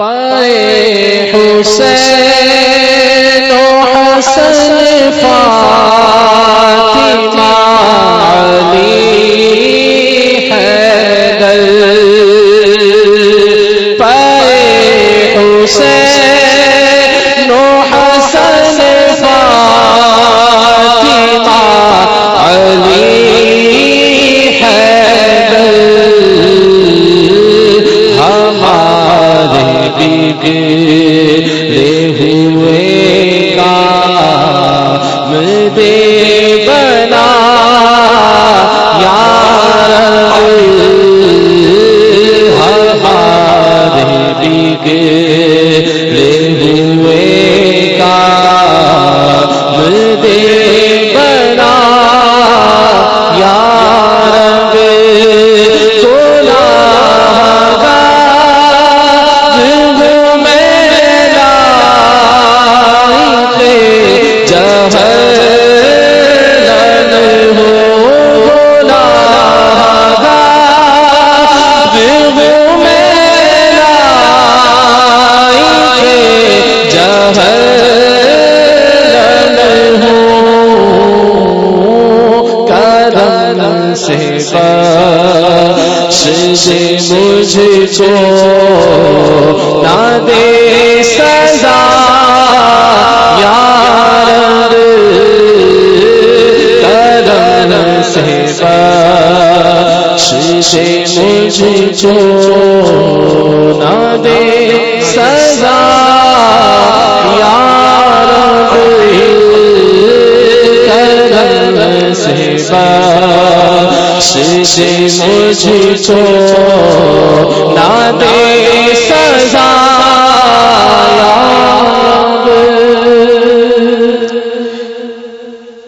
پائے حسین۔ بگڑے ہوئے کا دے بنا۔ یار ہمارے بگڑے کرم سے بخش مجھ کو نہ دے سزا یار کرم سے بخش مجھ کو نہ دے سزا سے مجھ کو نہ دے۔